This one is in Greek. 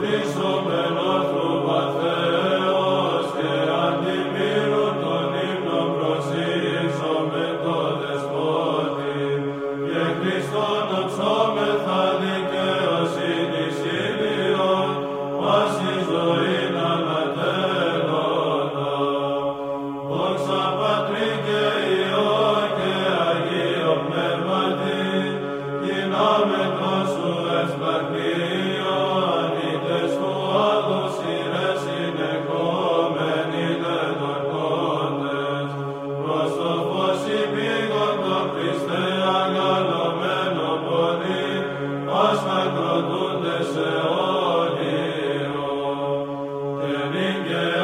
Φύσω μελό του παθαίω και αντίπειρου τον ύπνο, προσήλξω με το δεσπότι και χρυστώ να Yeah.